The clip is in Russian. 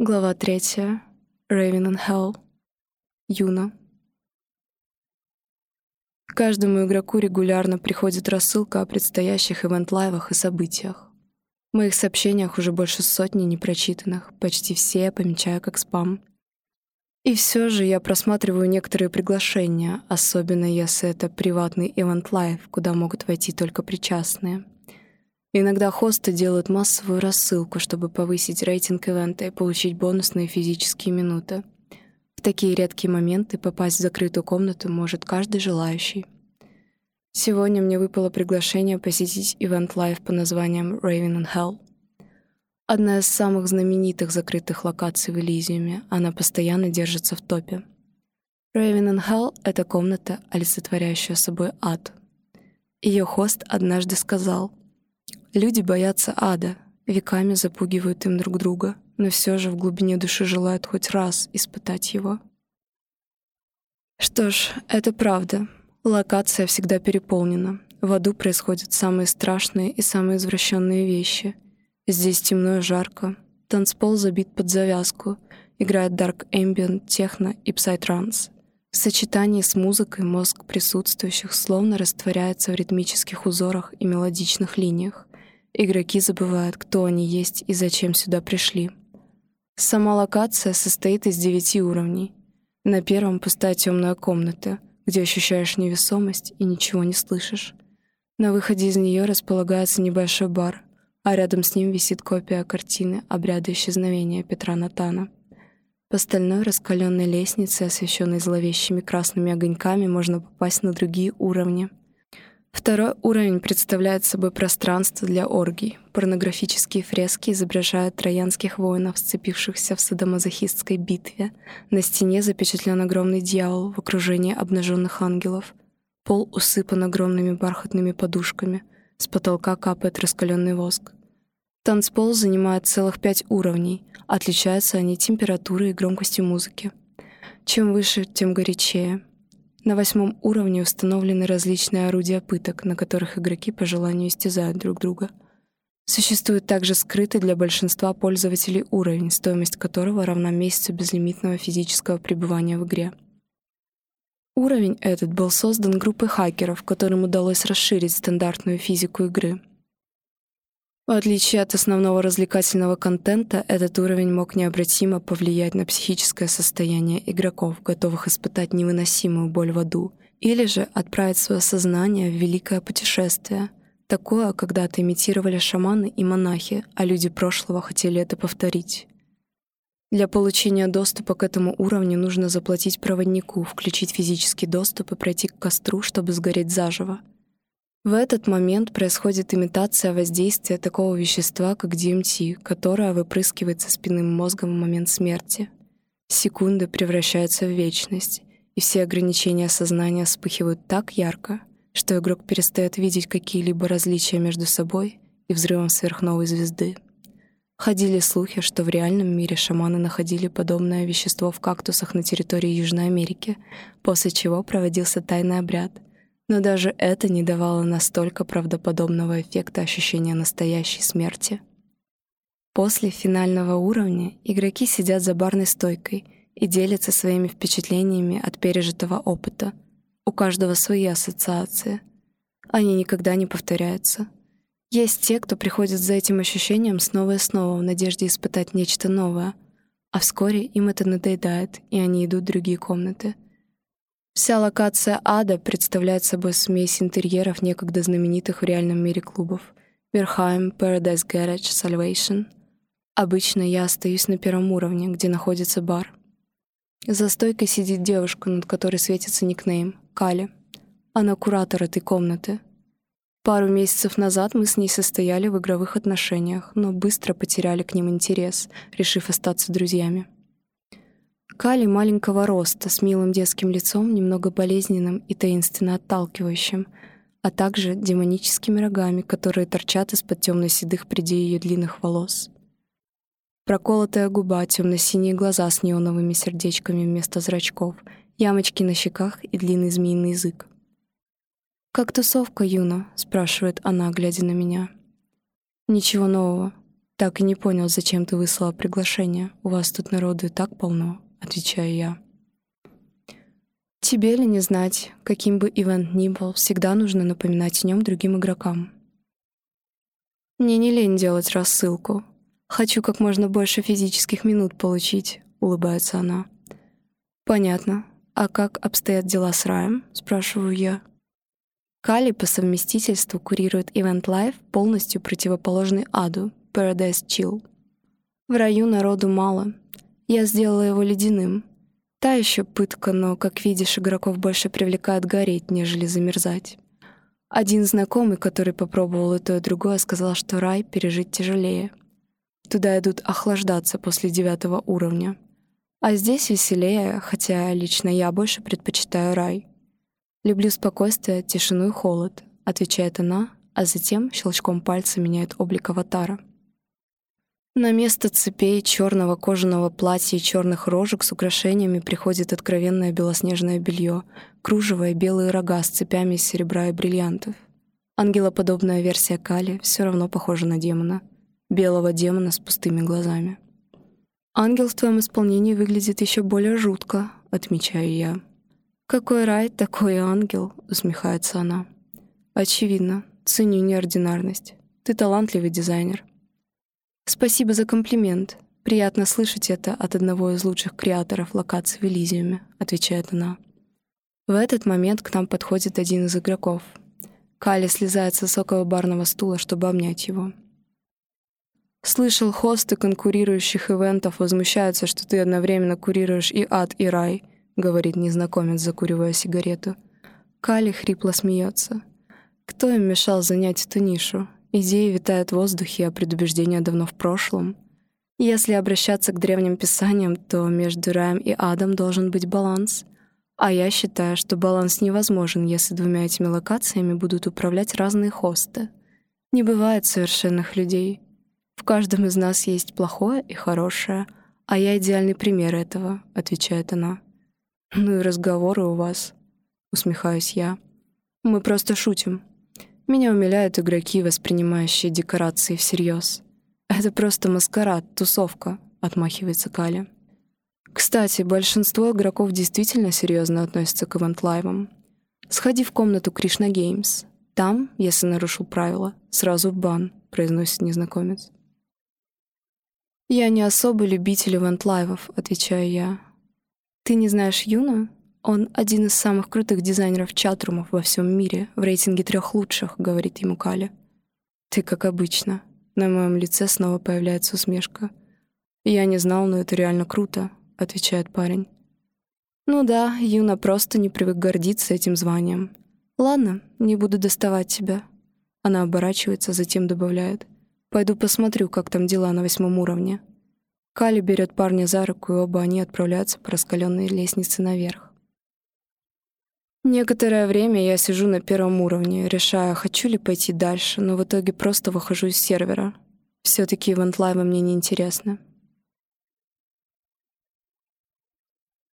Глава третья. Rave in Hell. Юна. Каждому игроку регулярно приходит рассылка о предстоящих ивент-лайвах и событиях. В моих сообщениях уже больше сотни непрочитанных, почти все я помечаю как спам. И все же я просматриваю некоторые приглашения, особенно если это приватный ивент-лайв, куда могут войти только причастные — Иногда хосты делают массовую рассылку, чтобы повысить рейтинг ивента и получить бонусные физические минуты. В такие редкие моменты попасть в закрытую комнату может каждый желающий. Сегодня мне выпало приглашение посетить ивент лайв под названием Rave in Hell. Одна из самых знаменитых закрытых локаций в Элизиуме, она постоянно держится в топе. Rave in Hell — это комната, олицетворяющая собой ад. Ее хост однажды сказал — Люди боятся ада, веками запугивают им друг друга, но все же в глубине души желают хоть раз испытать его. Что ж, это правда. Локация всегда переполнена. В аду происходят самые страшные и самые извращенные вещи. Здесь темно и жарко. Танцпол забит под завязку. Играет Dark Ambient, техно и Psytrance. В сочетании с музыкой мозг присутствующих словно растворяется в ритмических узорах и мелодичных линиях. Игроки забывают, кто они есть и зачем сюда пришли. Сама локация состоит из девяти уровней. На первом пустая темная комната, где ощущаешь невесомость и ничего не слышишь. На выходе из нее располагается небольшой бар, а рядом с ним висит копия картины «Обряды исчезновения» Петра Натана. По стальной раскаленной лестнице, освещенной зловещими красными огоньками, можно попасть на другие уровни — Второй уровень представляет собой пространство для оргий. Порнографические фрески изображают троянских воинов, сцепившихся в садомазохистской битве. На стене запечатлен огромный дьявол в окружении обнаженных ангелов. Пол усыпан огромными бархатными подушками. С потолка капает раскаленный воск. Танцпол занимает целых пять уровней. Отличаются они температурой и громкостью музыки. Чем выше, тем горячее — на восьмом уровне установлены различные орудия пыток, на которых игроки по желанию истязают друг друга. Существует также скрытый для большинства пользователей уровень, стоимость которого равна месяцу безлимитного физического пребывания в игре. Уровень этот был создан группой хакеров, которым удалось расширить стандартную физику игры — в отличие от основного развлекательного контента, этот уровень мог необратимо повлиять на психическое состояние игроков, готовых испытать невыносимую боль в аду, или же отправить свое сознание в великое путешествие. Такое когда-то имитировали шаманы и монахи, а люди прошлого хотели это повторить. Для получения доступа к этому уровню нужно заплатить проводнику, включить физический доступ и пройти к костру, чтобы сгореть заживо — в этот момент происходит имитация воздействия такого вещества, как DMT, которое выпрыскивается спинным мозгом в момент смерти. Секунды превращаются в вечность, и все ограничения сознания вспыхивают так ярко, что игрок перестает видеть какие-либо различия между собой и взрывом сверхновой звезды. Ходили слухи, что в реальном мире шаманы находили подобное вещество в кактусах на территории Южной Америки, после чего проводился тайный обряд — но даже это не давало настолько правдоподобного эффекта ощущения настоящей смерти. После финального уровня игроки сидят за барной стойкой и делятся своими впечатлениями от пережитого опыта. У каждого свои ассоциации. Они никогда не повторяются. Есть те, кто приходит за этим ощущением снова и снова в надежде испытать нечто новое, а вскоре им это надоедает, и они идут в другие комнаты — Вся локация ада представляет собой смесь интерьеров некогда знаменитых в реальном мире клубов. Верхайм, Paradise Garage, Salvation. Обычно я остаюсь на первом уровне, где находится бар. За стойкой сидит девушка, над которой светится никнейм — Кали. Она куратор этой комнаты. Пару месяцев назад мы с ней состояли в игровых отношениях, но быстро потеряли к ним интерес, решив остаться друзьями. Кали маленького роста, с милым детским лицом, немного болезненным и таинственно отталкивающим, а также демоническими рогами, которые торчат из-под темно-седых прядей ее длинных волос. Проколотая губа, темно-синие глаза с неоновыми сердечками вместо зрачков, ямочки на щеках и длинный змеиный язык. «Как тусовка, Юна?» — спрашивает она, глядя на меня. «Ничего нового. «Так и не понял, зачем ты выслала приглашение. У вас тут народу и так полно», — отвечаю я. Тебе ли не знать, каким бы ивент ни был, всегда нужно напоминать о нем другим игрокам. Мне не лень делать рассылку. Хочу как можно больше физических минут получить, улыбается она. Понятно. А как обстоят дела с Раем? спрашиваю я. Кали по совместительству курирует Event Life, полностью противоположный аду, Paradise Chill. В раю народу мало. Я сделала его ледяным. Та еще пытка, но, как видишь, игроков больше привлекает гореть, нежели замерзать. Один знакомый, который попробовал и то, и другое, сказал, что рай пережить тяжелее. Туда идут охлаждаться после девятого уровня. А здесь веселее, хотя лично я больше предпочитаю рай — «Люблю спокойствие, тишину и холод», — отвечает она, а затем щелчком пальца меняет облик аватара. На место цепей, черного кожаного платья и черных рожек с украшениями приходит откровенное белоснежное белье, кружево и белые рога с цепями из серебра и бриллиантов. Ангелоподобная версия Кали все равно похожа на демона. Белого демона с пустыми глазами. «Ангел в твоем исполнении выглядит еще более жутко», — отмечаю я. «Какой рай, такой ангел», — усмехается она. «Очевидно, ценю неординарность. Ты талантливый дизайнер». «Спасибо за комплимент. Приятно слышать это от одного из лучших креаторов локаций в Элизиуме», — отвечает она. В этот момент к нам подходит один из игроков. Кали слезает с высокого барного стула, чтобы обнять его. Слышал, хосты конкурирующих ивентов возмущаются, что ты одновременно курируешь и ад, и рай —— говорит незнакомец, закуривая сигарету. Кали хрипло смеется. Кто им мешал занять эту нишу? Идеи витают в воздухе, а предубеждения давно в прошлом. Если обращаться к древним писаниям, то между раем и адом должен быть баланс. А я считаю, что баланс невозможен, если двумя этими локациями будут управлять разные хосты. Не бывает совершенных людей. В каждом из нас есть плохое и хорошее, а я идеальный пример этого, отвечает она. «Ну и разговоры у вас», — усмехаюсь я. «Мы просто шутим. Меня умиляют игроки, воспринимающие декорации всерьез. Это просто маскарад, тусовка», — отмахивается Кали. Кстати, большинство игроков действительно серьезно относятся к ивент-лайвам. Сходи в комнату Krishna Games. Там, если нарушил правила, сразу в бан, произносит незнакомец. «Я не особый любитель ивент-лайвов», — отвечаю я. Ты не знаешь Юна? Он один из самых крутых дизайнеров чатрумов во всем мире, в рейтинге трех лучших, говорит ему Кали. Ты как обычно. На моем лице снова появляется усмешка. Я не знал, но это реально круто, отвечает парень. Ну да, Юна просто не привык гордиться этим званием. Ладно, не буду доставать тебя. Она оборачивается, затем добавляет. Пойду посмотрю, как там дела на восьмом уровне. Кали берет парня за руку, и оба они отправляются по раскаленной лестнице наверх. Некоторое время я сижу на первом уровне, решая, хочу ли пойти дальше, но в итоге просто выхожу из сервера. все таки ивент-лайвы мне не интересны.